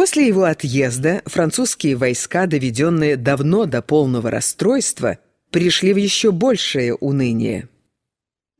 После его отъезда французские войска, доведенные давно до полного расстройства, пришли в еще большее уныние.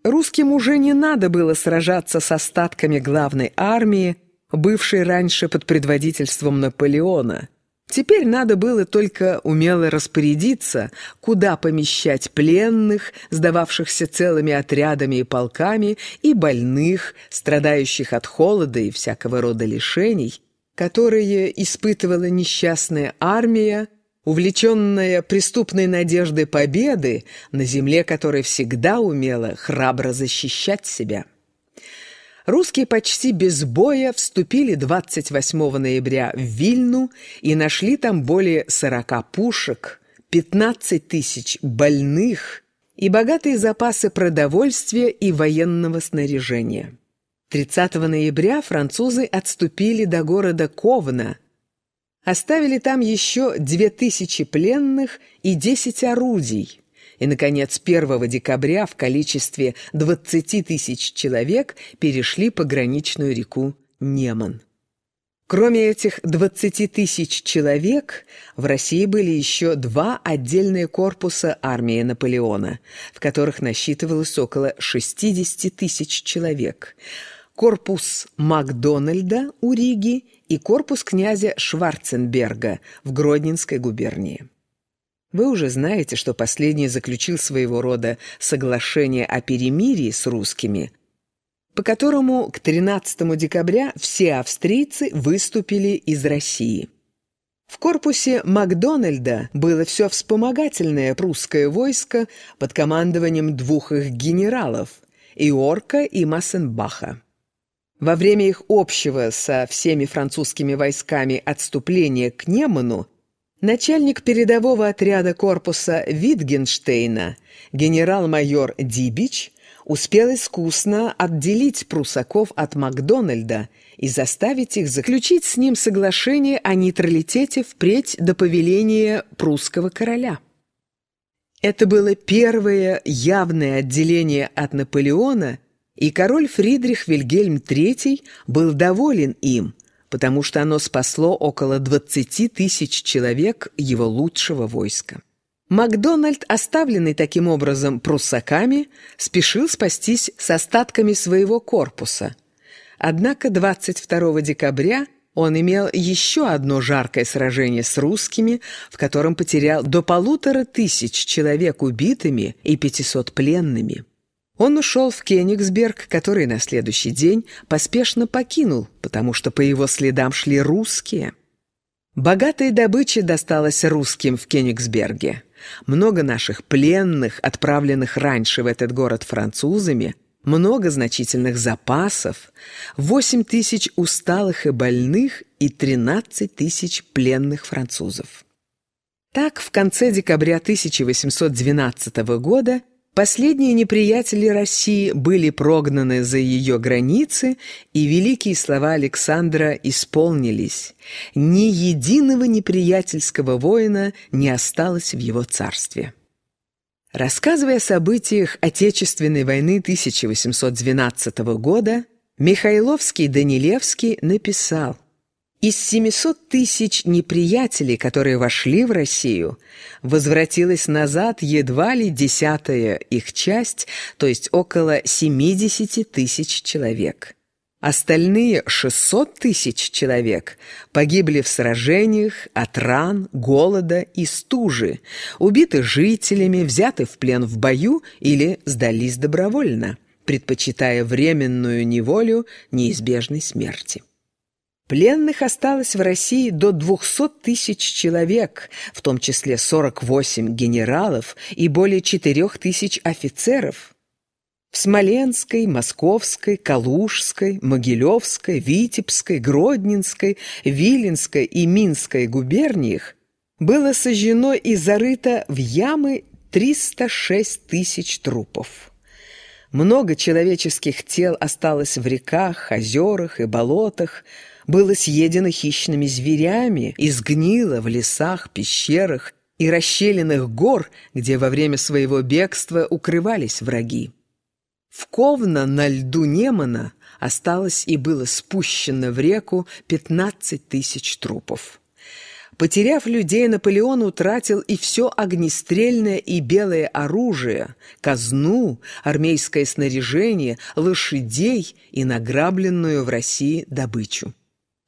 Русским уже не надо было сражаться с остатками главной армии, бывшей раньше под предводительством Наполеона. Теперь надо было только умело распорядиться, куда помещать пленных, сдававшихся целыми отрядами и полками, и больных, страдающих от холода и всякого рода лишений, которые испытывала несчастная армия, увлеченная преступной надеждой победы, на земле которой всегда умела храбро защищать себя. Русские почти без боя вступили 28 ноября в Вильну и нашли там более 40 пушек, 15 тысяч больных и богатые запасы продовольствия и военного снаряжения. 30 ноября французы отступили до города Ковна, оставили там еще 2000 пленных и 10 орудий – и, наконец, 1 декабря в количестве 20 тысяч человек перешли пограничную реку Неман. Кроме этих 20 тысяч человек, в России были еще два отдельные корпуса армии Наполеона, в которых насчитывалось около 60 тысяч человек. Корпус Макдональда у Риги и корпус князя Шварценберга в Гродненской губернии. Вы уже знаете, что последний заключил своего рода соглашение о перемирии с русскими, по которому к 13 декабря все австрийцы выступили из России. В корпусе Макдональда было все вспомогательное прусское войско под командованием двух их генералов – Иорка и Массенбаха. Во время их общего со всеми французскими войсками отступления к Неману Начальник передового отряда корпуса Витгенштейна, генерал-майор Дибич, успел искусно отделить прусаков от Макдональда и заставить их заключить с ним соглашение о нейтралитете впредь до повеления прусского короля. Это было первое явное отделение от Наполеона, и король Фридрих Вильгельм III был доволен им – потому что оно спасло около 20 тысяч человек его лучшего войска. Макдональд, оставленный таким образом пруссаками, спешил спастись с остатками своего корпуса. Однако 22 декабря он имел еще одно жаркое сражение с русскими, в котором потерял до полутора тысяч человек убитыми и 500 пленными. Он ушел в Кенигсберг, который на следующий день поспешно покинул, потому что по его следам шли русские. Богатая добыча досталась русским в Кенигсберге. Много наших пленных, отправленных раньше в этот город французами, много значительных запасов, 8 тысяч усталых и больных и 13 тысяч пленных французов. Так, в конце декабря 1812 года Последние неприятели России были прогнаны за ее границы, и великие слова Александра исполнились. Ни единого неприятельского воина не осталось в его царстве. Рассказывая о событиях Отечественной войны 1812 года, Михайловский-Данилевский написал – из 700 тысяч неприятелей, которые вошли в Россию, возвратилась назад едва ли десятая их часть, то есть около 70 тысяч человек. Остальные 600 тысяч человек погибли в сражениях от ран, голода и стужи, убиты жителями, взяты в плен в бою или сдались добровольно, предпочитая временную неволю неизбежной смерти. Пленных осталось в России до 200 тысяч человек, в том числе 48 генералов и более 4 тысяч офицеров. В Смоленской, Московской, Калужской, Могилевской, Витебской, Гродненской, Виленской и Минской губерниях было сожжено и зарыто в ямы 306 тысяч трупов. Много человеческих тел осталось в реках, озерах и болотах, было съедено хищными зверями и сгнило в лесах, пещерах и расщелинах гор, где во время своего бегства укрывались враги. В Ковна на льду Немана осталось и было спущено в реку 15 тысяч трупов. Потеряв людей, Наполеон утратил и все огнестрельное и белое оружие, казну, армейское снаряжение, лошадей и награбленную в России добычу.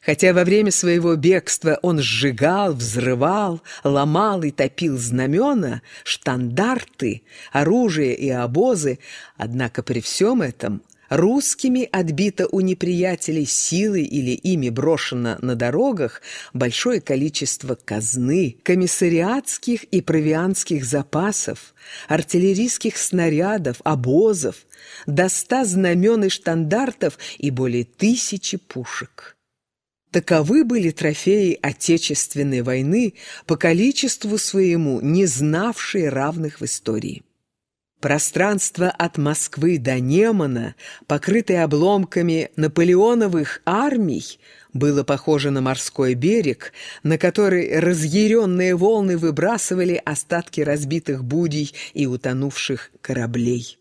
Хотя во время своего бегства он сжигал, взрывал, ломал и топил знамена, штандарты, оружие и обозы, однако при всем этом русскими отбито у неприятелей силы или ими брошено на дорогах большое количество казны, комиссариатских и провианских запасов, артиллерийских снарядов, обозов, до ста знамен и штандартов и более тысячи пушек. Таковы были трофеи Отечественной войны, по количеству своему не знавшие равных в истории. Пространство от Москвы до Немана, покрытое обломками наполеоновых армий, было похоже на морской берег, на который разъяренные волны выбрасывали остатки разбитых будей и утонувших кораблей.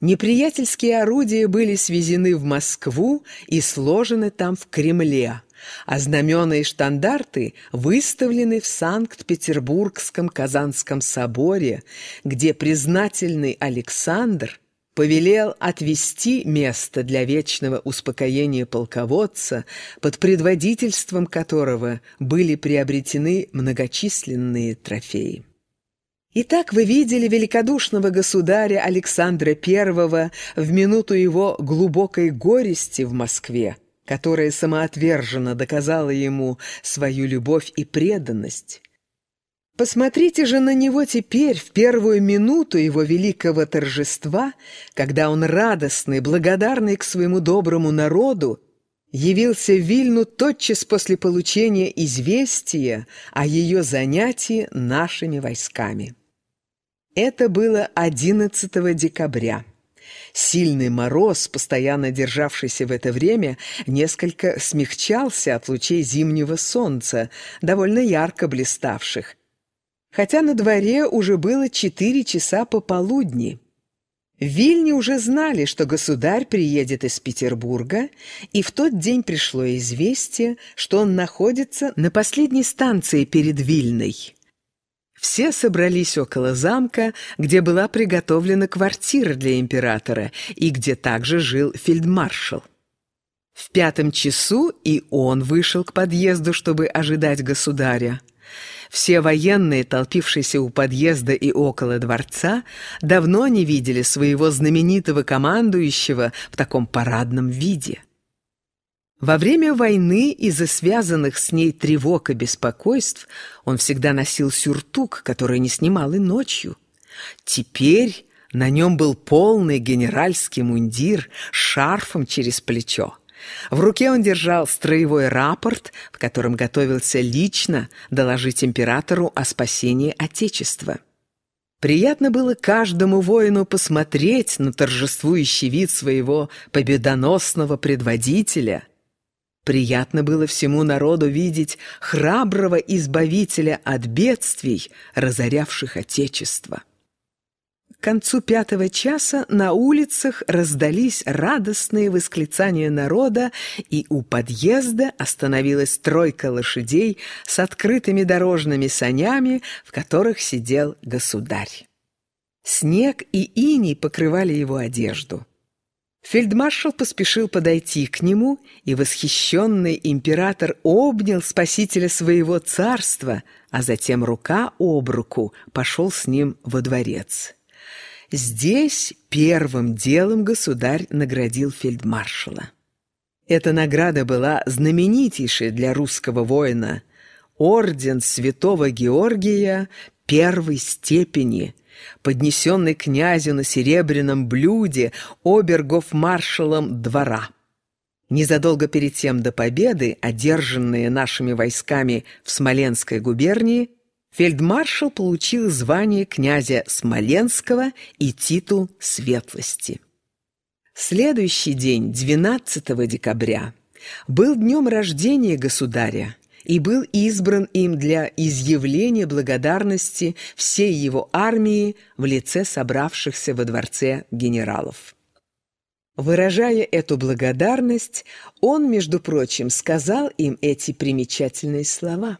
Неприятельские орудия были свезены в Москву и сложены там в Кремле, а знамена и штандарты выставлены в Санкт-Петербургском Казанском соборе, где признательный Александр повелел отвести место для вечного успокоения полководца, под предводительством которого были приобретены многочисленные трофеи. Итак, вы видели великодушного государя Александра I в минуту его глубокой горести в Москве, которая самоотверженно доказала ему свою любовь и преданность. Посмотрите же на него теперь, в первую минуту его великого торжества, когда он радостный, благодарный к своему доброму народу, явился в Вильну тотчас после получения известия о ее занятии нашими войсками. Это было 11 декабря. Сильный мороз, постоянно державшийся в это время, несколько смягчался от лучей зимнего солнца, довольно ярко блиставших. Хотя на дворе уже было четыре часа пополудни. В Вильне уже знали, что государь приедет из Петербурга, и в тот день пришло известие, что он находится на последней станции перед Вильной. Все собрались около замка, где была приготовлена квартира для императора и где также жил фельдмаршал. В пятом часу и он вышел к подъезду, чтобы ожидать государя. Все военные, толпившиеся у подъезда и около дворца, давно не видели своего знаменитого командующего в таком парадном виде. Во время войны из-за связанных с ней тревог и беспокойств он всегда носил сюртук, который не снимал и ночью. Теперь на нем был полный генеральский мундир с шарфом через плечо. В руке он держал строевой рапорт, в котором готовился лично доложить императору о спасении Отечества. Приятно было каждому воину посмотреть на торжествующий вид своего победоносного предводителя – Приятно было всему народу видеть храброго избавителя от бедствий, разорявших Отечество. К концу пятого часа на улицах раздались радостные восклицания народа, и у подъезда остановилась тройка лошадей с открытыми дорожными санями, в которых сидел государь. Снег и иней покрывали его одежду. Фельдмаршал поспешил подойти к нему, и восхищенный император обнял спасителя своего царства, а затем рука об руку пошел с ним во дворец. Здесь первым делом государь наградил фельдмаршала. Эта награда была знаменитейшей для русского воина. Орден святого Георгия первой степени – поднесенный князю на серебряном блюде обергов-маршалом двора. Незадолго перед тем до победы, одержанные нашими войсками в Смоленской губернии, фельдмаршал получил звание князя Смоленского и титул светлости. Следующий день, 12 декабря, был днем рождения государя, и был избран им для изъявления благодарности всей его армии в лице собравшихся во дворце генералов. Выражая эту благодарность, он, между прочим, сказал им эти примечательные слова.